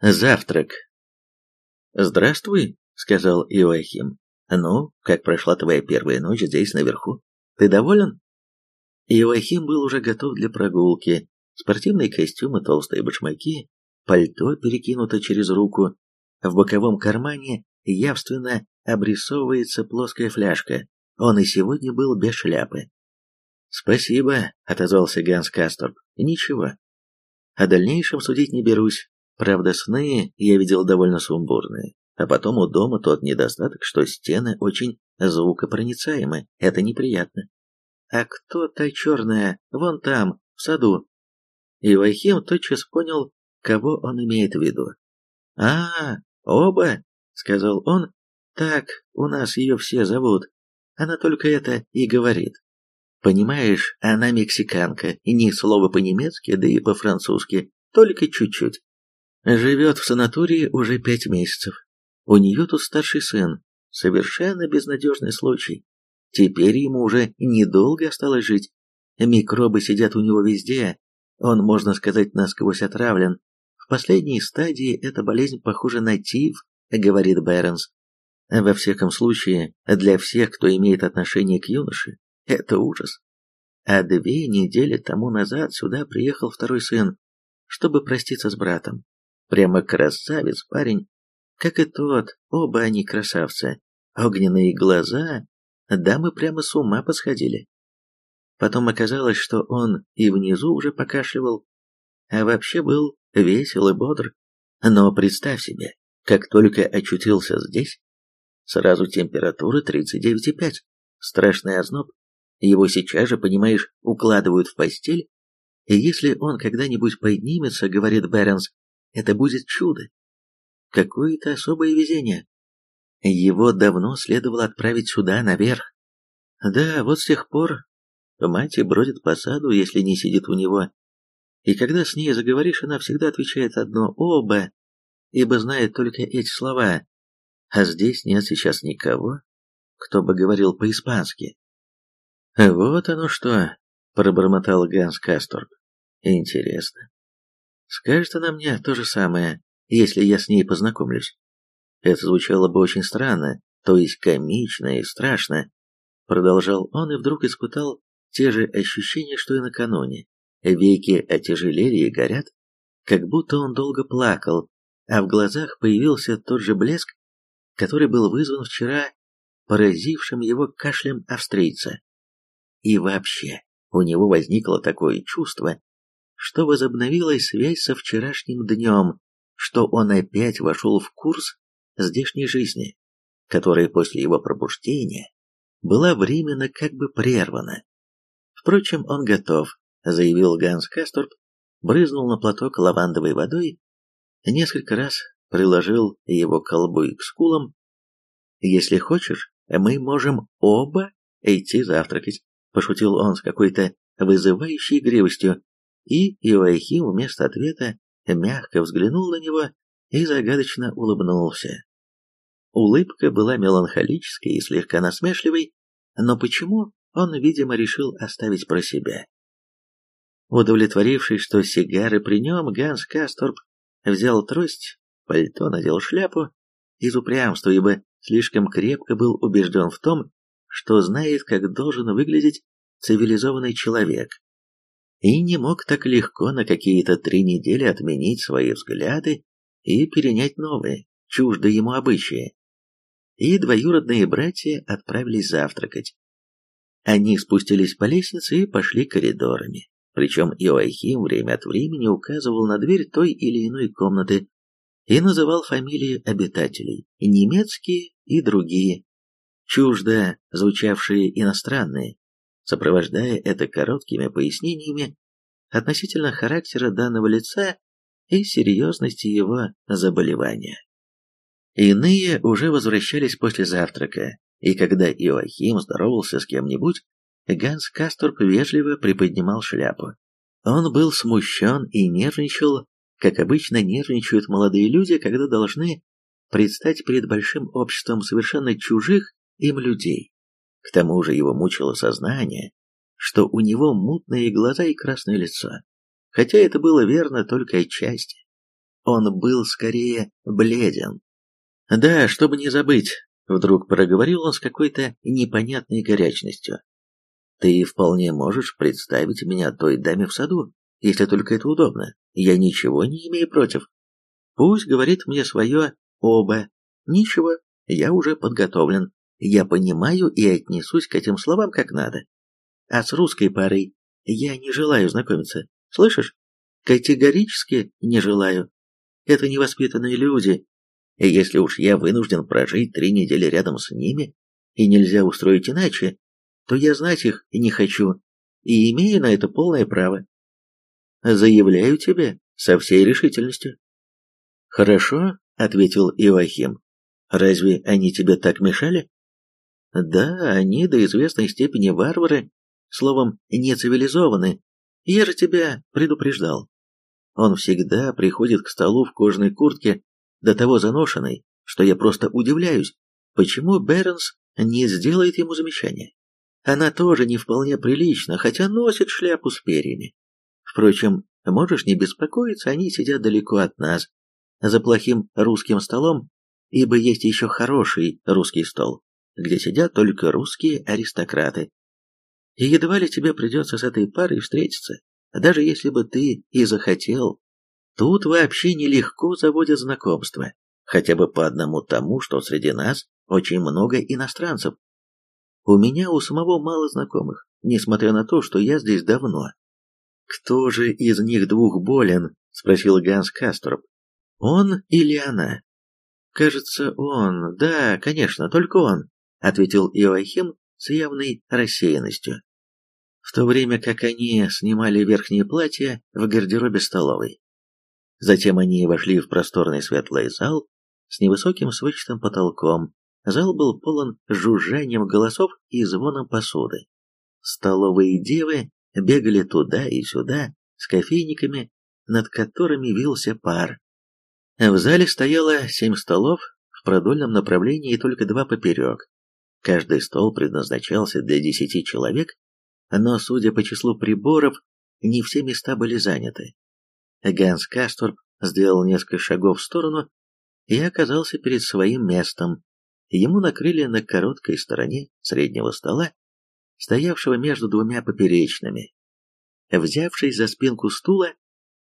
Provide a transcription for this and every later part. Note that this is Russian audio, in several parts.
Завтрак. «Здравствуй», — сказал Иоахим. «Ну, как прошла твоя первая ночь здесь наверху? Ты доволен?» Иоахим был уже готов для прогулки. Спортивные костюмы, толстые башмаки, пальто перекинуто через руку. В боковом кармане явственно обрисовывается плоская фляжка. Он и сегодня был без шляпы. «Спасибо», — отозвался Ганс Касторп. «Ничего. О дальнейшем судить не берусь. Правда, сны я видел довольно сумбурные. А потом у дома тот недостаток, что стены очень звукопроницаемы. Это неприятно. А кто та черная? Вон там, в саду. И Вахим тотчас понял, кого он имеет в виду. «А, оба!» — сказал он. «Так, у нас ее все зовут. Она только это и говорит. Понимаешь, она мексиканка, и ни слова по-немецки, да и по-французски, только чуть-чуть. Живет в санатории уже пять месяцев. У нее тут старший сын. Совершенно безнадежный случай. Теперь ему уже недолго осталось жить. Микробы сидят у него везде. Он, можно сказать, насквозь отравлен. В последней стадии эта болезнь похожа на тиф, говорит Бернс. Во всяком случае, для всех, кто имеет отношение к юноше, это ужас. А две недели тому назад сюда приехал второй сын, чтобы проститься с братом. Прямо красавец парень, как и тот, оба они красавцы. Огненные глаза, дамы прямо с ума посходили. Потом оказалось, что он и внизу уже покашливал, а вообще был весел и бодр. Но представь себе, как только очутился здесь, сразу температура 39,5, страшный озноб, его сейчас же, понимаешь, укладывают в постель, и если он когда-нибудь поднимется, говорит Бернс, это будет чудо. Какое-то особое везение. Его давно следовало отправить сюда, наверх. Да, вот с тех пор мать бродит по саду, если не сидит у него. И когда с ней заговоришь, она всегда отвечает одно «оба», ибо знает только эти слова. А здесь нет сейчас никого, кто бы говорил по-испански. «Вот оно что!» — пробормотал Ганс Касторг. «Интересно. Скажет она мне то же самое, если я с ней познакомлюсь. Это звучало бы очень странно, то есть комично и страшно. Продолжал он и вдруг испытал те же ощущения, что и накануне. Веки отяжелели и горят, как будто он долго плакал, а в глазах появился тот же блеск, который был вызван вчера поразившим его кашлем австрийца. И вообще, у него возникло такое чувство, что возобновилась связь со вчерашним днем, что он опять вошел в курс здешней жизни, которая после его пробуждения была временно как бы прервана. Впрочем, он готов, заявил Ганс Касторп, брызнул на платок лавандовой водой, несколько раз приложил его к колбу и к скулам. «Если хочешь, мы можем оба идти завтракать», — пошутил он с какой-то вызывающей игривостью, и Иоахим вместо ответа мягко взглянул на него и загадочно улыбнулся. Улыбка была меланхолической и слегка насмешливой, но почему, он, видимо, решил оставить про себя. Удовлетворившись, что сигары при нем, Ганс Касторп взял трость, пальто надел шляпу, из упрямства, ибо слишком крепко был убежден в том, что знает, как должен выглядеть цивилизованный человек, и не мог так легко на какие-то три недели отменить свои взгляды и перенять новые, чуждые ему обычаи. И двоюродные братья отправились завтракать. Они спустились по лестнице и пошли коридорами. Причем Иоахим время от времени указывал на дверь той или иной комнаты и называл фамилии обитателей, немецкие и другие, чуждо звучавшие иностранные, сопровождая это короткими пояснениями относительно характера данного лица и серьезности его заболевания. Иные уже возвращались после завтрака, и когда Иоахим здоровался с кем-нибудь, Ганс Касторп вежливо приподнимал шляпу. Он был смущен и нервничал, как обычно нервничают молодые люди, когда должны предстать перед большим обществом совершенно чужих им людей. К тому же его мучило сознание, что у него мутные глаза и красное лицо, хотя это было верно только отчасти. Он был скорее бледен. «Да, чтобы не забыть», — вдруг проговорил он с какой-то непонятной горячностью. «Ты вполне можешь представить меня той даме в саду, если только это удобно. Я ничего не имею против. Пусть говорит мне свое оба. Ничего, я уже подготовлен. Я понимаю и отнесусь к этим словам как надо. А с русской парой я не желаю знакомиться. Слышишь? Категорически не желаю. Это невоспитанные люди. И если уж я вынужден прожить три недели рядом с ними, и нельзя устроить иначе, то я знать их не хочу, и имею на это полное право. Заявляю тебе со всей решительностью. Хорошо, ответил Иоахим. Разве они тебе так мешали? Да, они до известной степени варвары, словом, не цивилизованы. Я же тебя предупреждал. Он всегда приходит к столу в кожаной куртке, до того заношенной, что я просто удивляюсь, почему Бернс не сделает ему замечание. Она тоже не вполне прилична, хотя носит шляпу с перьями. Впрочем, можешь не беспокоиться, они сидят далеко от нас, за плохим русским столом, ибо есть еще хороший русский стол, где сидят только русские аристократы. И едва ли тебе придется с этой парой встретиться, даже если бы ты и захотел. Тут вообще нелегко заводят знакомства, хотя бы по одному тому, что среди нас очень много иностранцев. У меня у самого мало знакомых, несмотря на то, что я здесь давно. «Кто же из них двух болен?» — спросил Ганс Касторп. «Он или она?» «Кажется, он. Да, конечно, только он», — ответил Иоахим с явной рассеянностью в то время как они снимали верхние платья в гардеробе столовой. Затем они вошли в просторный светлый зал с невысоким сводчатым потолком. Зал был полон жужжанием голосов и звоном посуды. Столовые девы бегали туда и сюда с кофейниками, над которыми вился пар. В зале стояло семь столов в продольном направлении и только два поперек. Каждый стол предназначался для десяти человек, но, судя по числу приборов, не все места были заняты. Ганс Касторп сделал несколько шагов в сторону и оказался перед своим местом. Ему накрыли на короткой стороне среднего стола, стоявшего между двумя поперечными. Взявшись за спинку стула,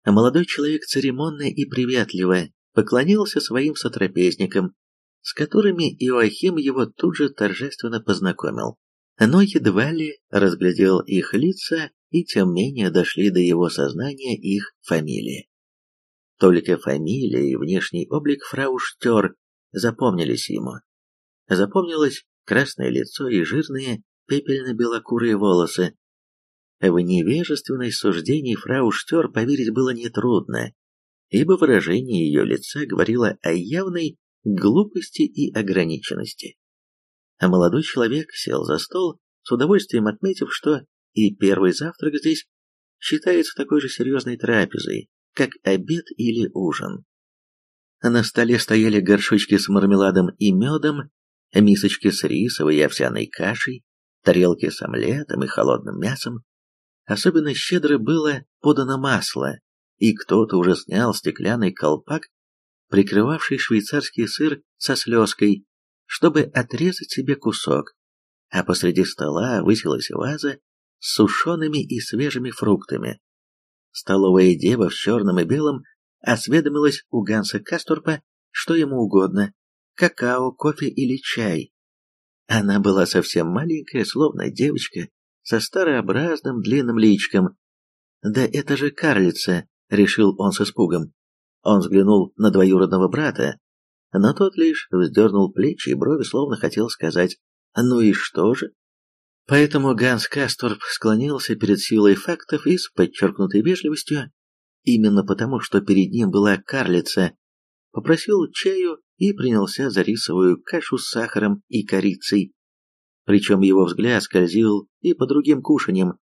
молодой человек церемонно и приветливо поклонился своим сотрапезникам, с которыми Иоахим его тут же торжественно познакомил но едва ли разглядел их лица и тем менее дошли до его сознания их фамилии. Только фамилия и внешний облик фрау Штер запомнились ему. Запомнилось красное лицо и жирные пепельно-белокурые волосы. В невежественной суждении фрау Штер поверить было нетрудно, ибо выражение ее лица говорило о явной глупости и ограниченности а молодой человек сел за стол, с удовольствием отметив, что и первый завтрак здесь считается такой же серьезной трапезой, как обед или ужин. На столе стояли горшочки с мармеладом и медом, мисочки с рисовой и овсяной кашей, тарелки с омлетом и холодным мясом. Особенно щедро было подано масло, и кто-то уже снял стеклянный колпак, прикрывавший швейцарский сыр со слезкой, чтобы отрезать себе кусок, а посреди стола высилась ваза с сушеными и свежими фруктами. Столовая дева в черном и белом осведомилась у Ганса Касторпа, что ему угодно – какао, кофе или чай. Она была совсем маленькая, словно девочка, со старообразным длинным личиком. «Да это же карлица!» — решил он с испугом. Он взглянул на двоюродного брата, но тот лишь вздернул плечи и брови, словно хотел сказать «Ну и что же?». Поэтому Ганс Касторп склонился перед силой фактов и с подчеркнутой вежливостью, именно потому, что перед ним была карлица, попросил чаю и принялся за рисовую кашу с сахаром и корицей. Причем его взгляд скользил и по другим кушаньям,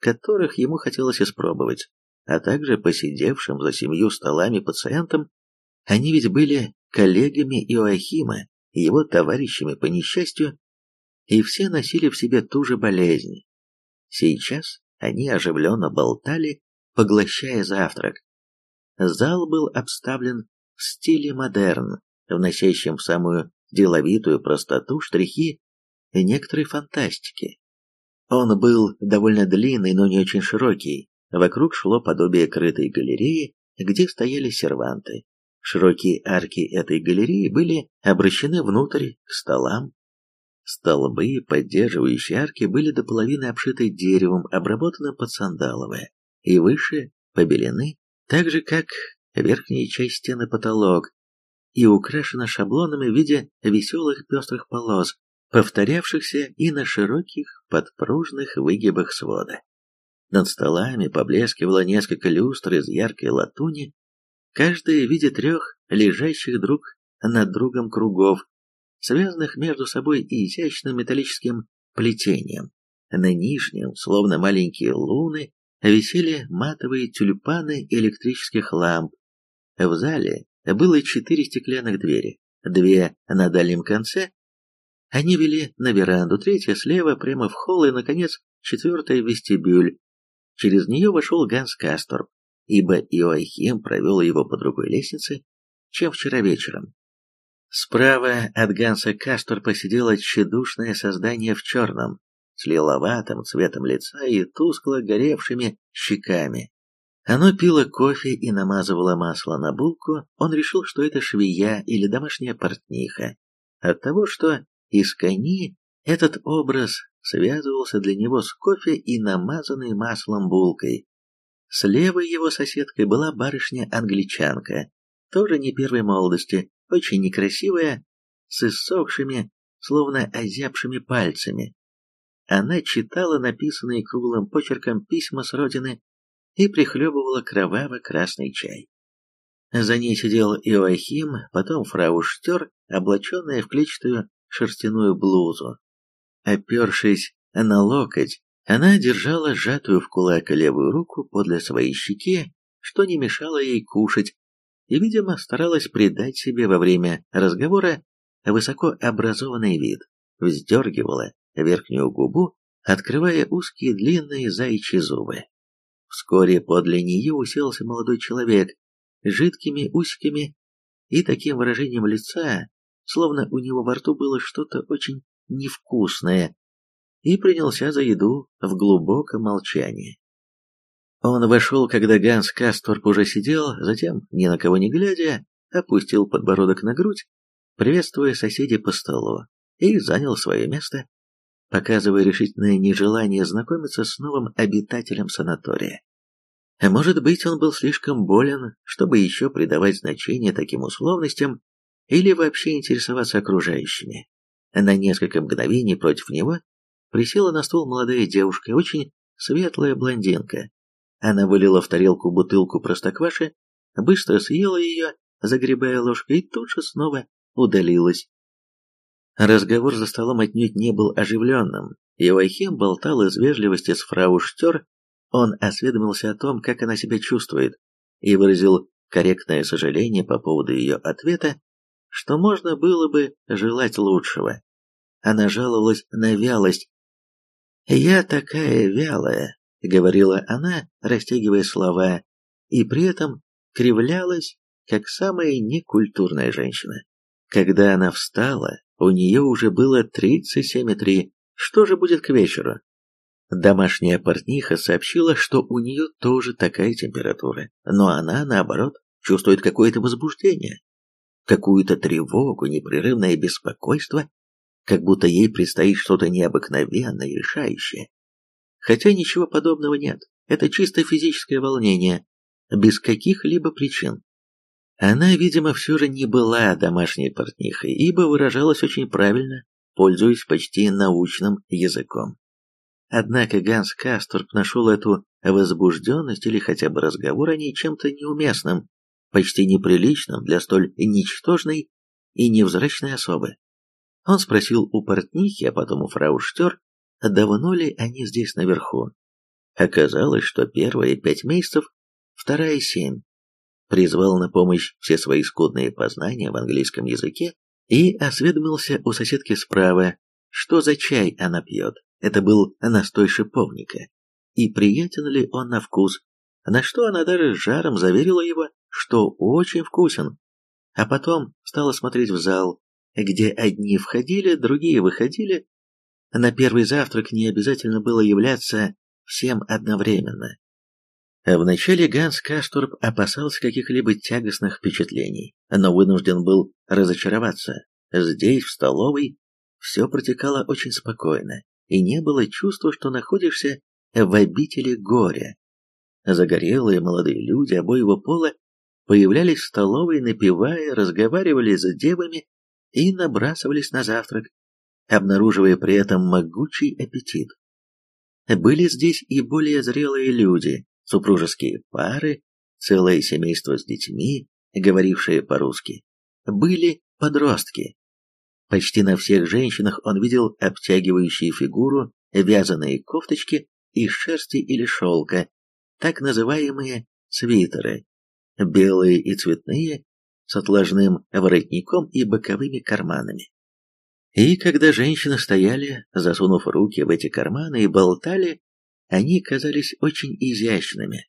которых ему хотелось испробовать, а также посидевшим за семью столами пациентам, они ведь были коллегами Иоахима, его товарищами по несчастью, и все носили в себе ту же болезнь. Сейчас они оживленно болтали, поглощая завтрак. зал был обставлен в стиле модерн, вносящим в самую деловитую простоту штрихи некоторой фантастики. Он был довольно длинный, но не очень широкий. Вокруг шло подобие крытой галереи, где стояли серванты. Широкие арки этой галереи были обращены внутрь к столам. Столбы, поддерживающие арки, были до половины обшиты деревом, обработанным под сандаловое, и выше побелены, так же, как верхняя часть стены потолок, и украшена шаблонами в виде веселых пестрых полос, повторявшихся и на широких подпружных выгибах свода. Над столами поблескивало несколько люстр из яркой латуни, каждая в виде трех лежащих друг над другом кругов, связанных между собой изящным металлическим плетением. На нижнем, словно маленькие луны, висели матовые тюльпаны электрических ламп. В зале было четыре стеклянных двери, две на дальнем конце. Они вели на веранду, третья слева, прямо в холл, и, наконец, четвертая в вестибюль. Через нее вошел Ганс Касторп, ибо Иоахим провел его по другой лестнице, чем вчера вечером. Справа от Ганса Касторпа сидело тщедушное создание в черном, с лиловатым цветом лица и тускло горевшими щеками. Оно пило кофе и намазывало масло на булку, он решил, что это швея или домашняя портниха. От того, что из кони этот образ связывался для него с кофе и намазанной маслом булкой. Слева его соседкой была барышня-англичанка, тоже не первой молодости, очень некрасивая, с иссохшими, словно озябшими пальцами. Она читала написанные круглым почерком письма с родины и прихлебывала кроваво-красный чай. За ней сидел Иоахим, потом фрау Штер, облаченная в клетчатую шерстяную блузу. Опершись на локоть, она держала сжатую в кулак левую руку подле своей щеки, что не мешало ей кушать, и, видимо, старалась придать себе во время разговора высокообразованный вид, вздергивала верхнюю губу, открывая узкие длинные заячьи зубы. Вскоре подле нее уселся молодой человек с жидкими усиками и таким выражением лица, словно у него во рту было что-то очень невкусное, и принялся за еду в глубоком молчании. Он вошел, когда Ганс Касторп уже сидел, затем, ни на кого не глядя, опустил подбородок на грудь, приветствуя соседей по столу, и занял свое место, показывая решительное нежелание знакомиться с новым обитателем санатория. Может быть, он был слишком болен, чтобы еще придавать значение таким условностям или вообще интересоваться окружающими. На несколько мгновений против него присела на стул молодая девушка, очень светлая блондинка. Она вылила в тарелку бутылку простокваши, быстро съела ее, загребая ложкой, и тут же снова удалилась. Разговор за столом отнюдь не был оживленным. Иоахим болтал из вежливости с фрау Штер, он осведомился о том, как она себя чувствует, и выразил корректное сожаление по поводу ее ответа, что можно было бы желать лучшего. Она жаловалась на вялость. «Я такая вялая», — говорила она, растягивая слова, и при этом кривлялась, как самая некультурная женщина. Когда она встала, у нее уже было 37,3. Что же будет к вечеру? Домашняя портниха сообщила, что у нее тоже такая температура, но она, наоборот, чувствует какое-то возбуждение, какую-то тревогу, непрерывное беспокойство, как будто ей предстоит что-то необыкновенное и решающее. Хотя ничего подобного нет, это чисто физическое волнение, без каких-либо причин. Она, видимо, все же не была домашней портнихой, ибо выражалась очень правильно, пользуясь почти научным языком. Однако Ганс Касторп нашел эту возбужденность или хотя бы разговор о ней чем-то неуместным, почти неприличным для столь ничтожной и невзрачной особы. Он спросил у портнихи, а потом у фрау Штер, давно ли они здесь наверху. Оказалось, что первые пять месяцев, вторая семь призвал на помощь все свои скудные познания в английском языке и осведомился у соседки справа, что за чай она пьет. Это был настой шиповника. И приятен ли он на вкус, на что она даже с жаром заверила его, что очень вкусен. А потом стала смотреть в зал, где одни входили, другие выходили. На первый завтрак не обязательно было являться всем одновременно. Вначале Ганс Касторп опасался каких-либо тягостных впечатлений, но вынужден был разочароваться. Здесь, в столовой, все протекало очень спокойно, и не было чувства, что находишься в обители горя. Загорелые молодые люди обоего пола появлялись в столовой, напевая, разговаривали с девами и набрасывались на завтрак, обнаруживая при этом могучий аппетит. Были здесь и более зрелые люди, супружеские пары, целое семейство с детьми, говорившие по-русски. Были подростки. Почти на всех женщинах он видел обтягивающие фигуру, вязаные кофточки из шерсти или шелка, так называемые свитеры, белые и цветные, с отложным воротником и боковыми карманами. И когда женщины стояли, засунув руки в эти карманы и болтали, они казались очень изящными.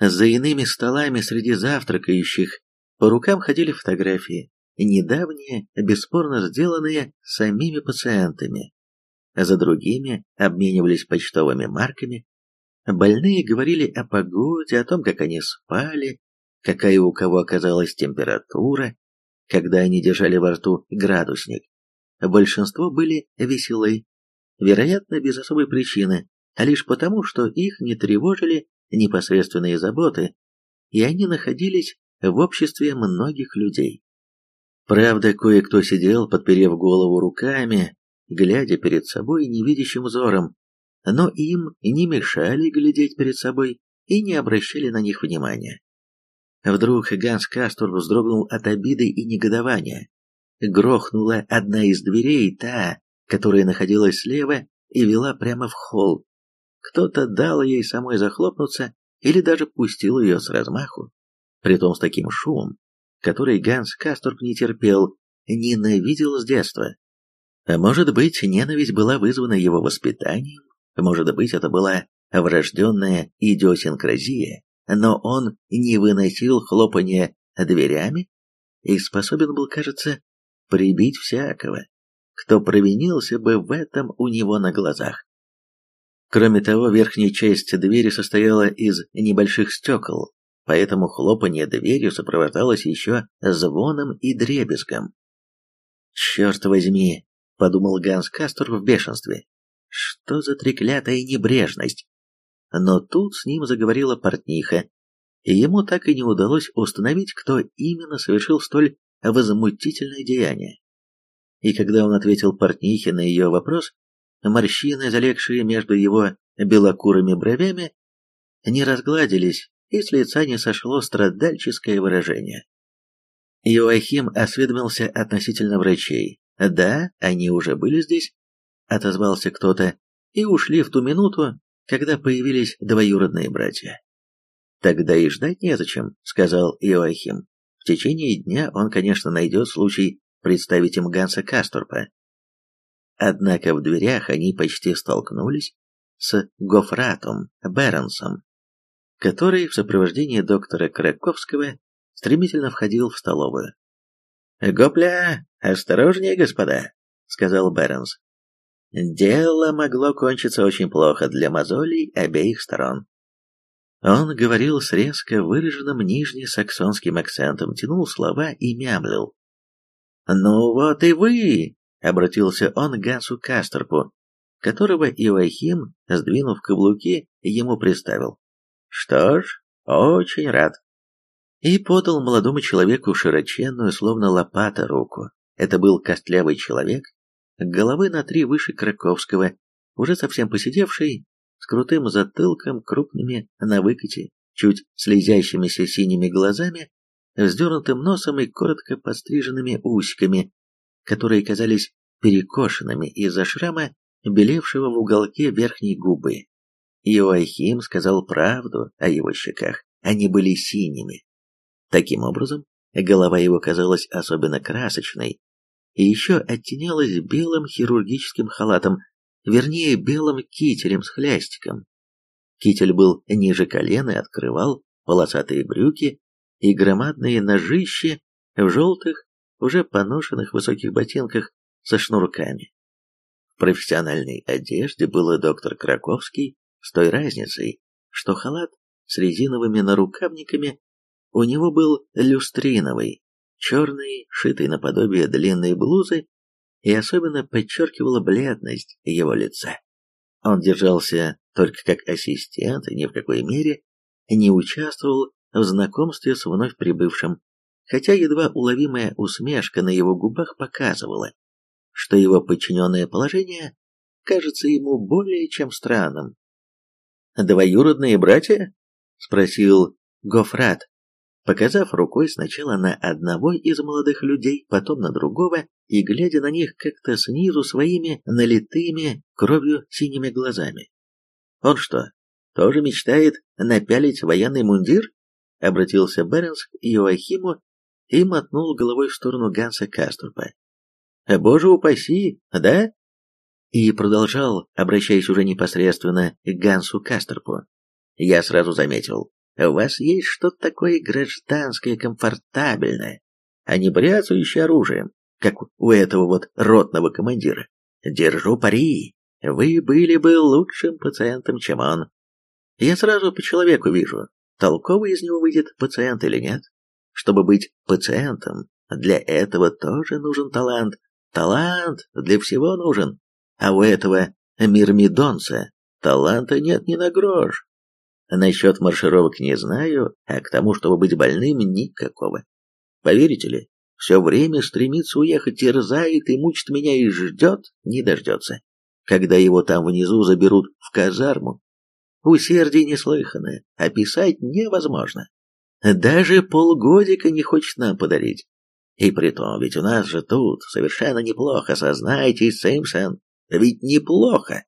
За иными столами среди завтракающих по рукам ходили фотографии, недавние, бесспорно сделанные самими пациентами. За другими обменивались почтовыми марками. Больные говорили о погоде, о том, как они спали, какая у кого оказалась температура, когда они держали во рту градусник. Большинство были веселы, вероятно, без особой причины, а лишь потому, что их не тревожили непосредственные заботы, и они находились в обществе многих людей. Правда, кое-кто сидел, подперев голову руками, глядя перед собой невидящим взором, но им не мешали глядеть перед собой и не обращали на них внимания. Вдруг Ганс Кастор вздрогнул от обиды и негодования. Грохнула одна из дверей, та, которая находилась слева и вела прямо в холл. Кто-то дал ей самой захлопнуться или даже пустил ее с размаху, притом с таким шумом, который Ганс Касторп не терпел, ненавидел с детства. А может быть, ненависть была вызвана его воспитанием, может быть, это была врожденная идиосинкразия, но он не выносил хлопания дверями и способен был, кажется, прибить всякого, кто провинился бы в этом у него на глазах. Кроме того, верхняя часть двери состояла из небольших стекол, поэтому хлопанье дверью сопровождалось еще звоном и дребезгом. «Черт возьми!» — подумал Ганс Кастор в бешенстве. «Что за треклятая небрежность?» Но тут с ним заговорила портниха, и ему так и не удалось установить, кто именно совершил столь возмутительное деяние. И когда он ответил портнихе на ее вопрос, морщины, залегшие между его белокурыми бровями, не разгладились, и с лица не сошло страдальческое выражение. Иоахим осведомился относительно врачей. «Да, они уже были здесь», — отозвался кто-то, и ушли в ту минуту, когда появились двоюродные братья. «Тогда и ждать незачем», — сказал Иоахим. «В течение дня он, конечно, найдет случай представить им Ганса Касторпа». Однако в дверях они почти столкнулись с Гофратом Бернсом, который в сопровождении доктора Краковского стремительно входил в столовую. «Гопля, осторожнее, господа», — сказал Бернс. Дело могло кончиться очень плохо для мозолей обеих сторон. Он говорил с резко выраженным нижнесаксонским акцентом, тянул слова и мямлил. «Ну вот и вы!» — обратился он к Гансу Кастерпу, которого Иоахим, сдвинув каблуки, ему представил. «Что ж, очень рад». И подал молодому человеку широченную, словно лопата, руку. Это был костлявый человек, головы на три выше Краковского, уже совсем посидевший, с крутым затылком, крупными на выкате, чуть слезящимися синими глазами, вздернутым носом и коротко подстриженными усиками, которые казались перекошенными из-за шрама, белевшего в уголке верхней губы. Иоахим сказал правду о его щеках, они были синими. Таким образом, голова его казалась особенно красочной, и еще оттенялась белым хирургическим халатом, вернее, белым кителем с хлястиком. Китель был ниже колена и открывал полосатые брюки, и громадные ножищи в желтых, уже поношенных высоких ботинках со шнурками. В профессиональной одежде был доктор Краковский с той разницей, что халат с резиновыми нарукавниками у него был люстриновый, черный, шитый наподобие длинной блузы, и особенно подчеркивала бледность его лица. Он держался только как ассистент ни в какой мере не участвовал в знакомстве с вновь прибывшим, хотя едва уловимая усмешка на его губах показывала, что его подчиненное положение кажется ему более чем странным. «Двоюродные братья?» — спросил Гофрат, показав рукой сначала на одного из молодых людей, потом на другого, и глядя на них как-то снизу своими налитыми кровью синими глазами. «Он что, тоже мечтает напялить военный мундир?» — обратился Беренс к Иоахиму и мотнул головой в сторону Ганса Каструпа. «Боже упаси, да?» И продолжал, обращаясь уже непосредственно к Гансу Каструпу. «Я сразу заметил, у вас есть что-то такое гражданское, комфортабельное, а не бряцающее оружием, как у этого вот ротного командира. Держу пари, вы были бы лучшим пациентом, чем он. Я сразу по человеку вижу, толковый из него выйдет пациент или нет. Чтобы быть пациентом, для этого тоже нужен талант. Талант для всего нужен. А у этого мирмидонца таланта нет ни на грош. Насчет маршировок не знаю, а к тому, чтобы быть больным, никакого. Поверите ли, все время стремится уехать, терзает и мучит меня и ждет, не дождется. Когда его там внизу заберут в казарму, усердие неслыханное, описать невозможно. Даже полгодика не хочет нам подарить. И притом, ведь у нас же тут совершенно неплохо, сознайтесь, Симпсон, ведь неплохо.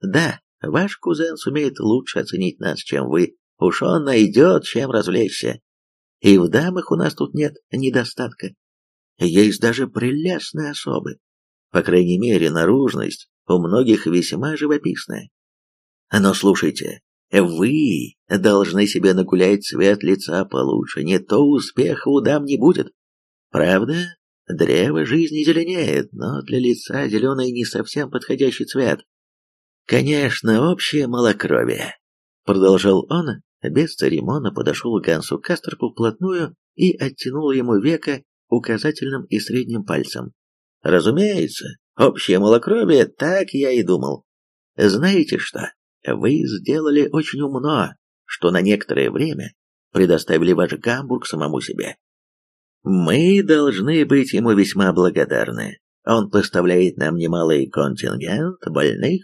Да, Ваш кузен сумеет лучше оценить нас, чем вы. Уж он найдет, чем развлечься. И в дамах у нас тут нет недостатка. Есть даже прелестные особы. По крайней мере, наружность у многих весьма живописная. Но слушайте, вы должны себе нагулять цвет лица получше, не то успеха у дам не будет. Правда, древо жизни зеленеет, но для лица зеленый не совсем подходящий цвет. «Конечно, общее малокровие», — продолжал он, без церемона подошел к Гансу Кастерпу вплотную и оттянул ему века указательным и средним пальцем. «Разумеется, общее малокровие, так я и думал. Знаете что, вы сделали очень умно, что на некоторое время предоставили ваш Гамбург самому себе. Мы должны быть ему весьма благодарны. Он поставляет нам немалый контингент больных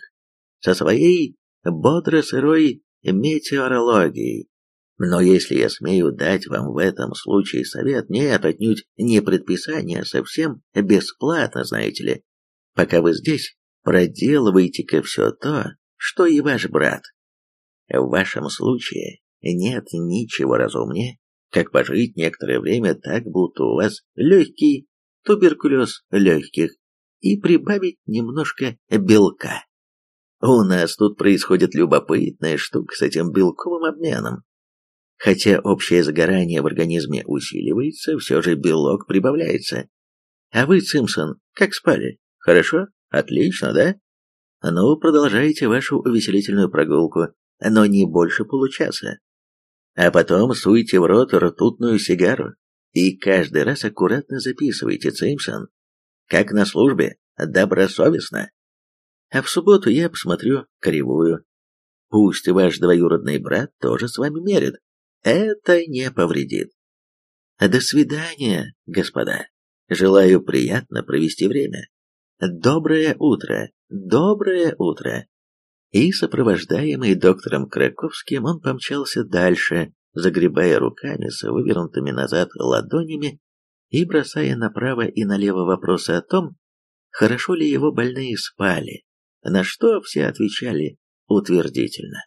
со своей бодро-сырой метеорологией. Но если я смею дать вам в этом случае совет, нет, отнюдь не предписание, а совсем бесплатно, знаете ли. Пока вы здесь, проделывайте-ка все то, что и ваш брат. В вашем случае нет ничего разумнее, как пожить некоторое время так, будто у вас легкий туберкулез легких, и прибавить немножко белка. У нас тут происходит любопытная штука с этим белковым обменом. Хотя общее загорание в организме усиливается, все же белок прибавляется. А вы, Симпсон, как спали? Хорошо? Отлично, да? Ну, продолжайте вашу увеселительную прогулку, но не больше получаса. А потом суйте в рот ртутную сигару и каждый раз аккуратно записывайте, Симпсон. Как на службе, добросовестно. А в субботу я посмотрю кривую. Пусть ваш двоюродный брат тоже с вами мерит. Это не повредит. До свидания, господа. Желаю приятно провести время. Доброе утро, доброе утро. И, сопровождаемый доктором Краковским, он помчался дальше, загребая руками с вывернутыми назад ладонями и бросая направо и налево вопросы о том, хорошо ли его больные спали, на что все отвечали утвердительно.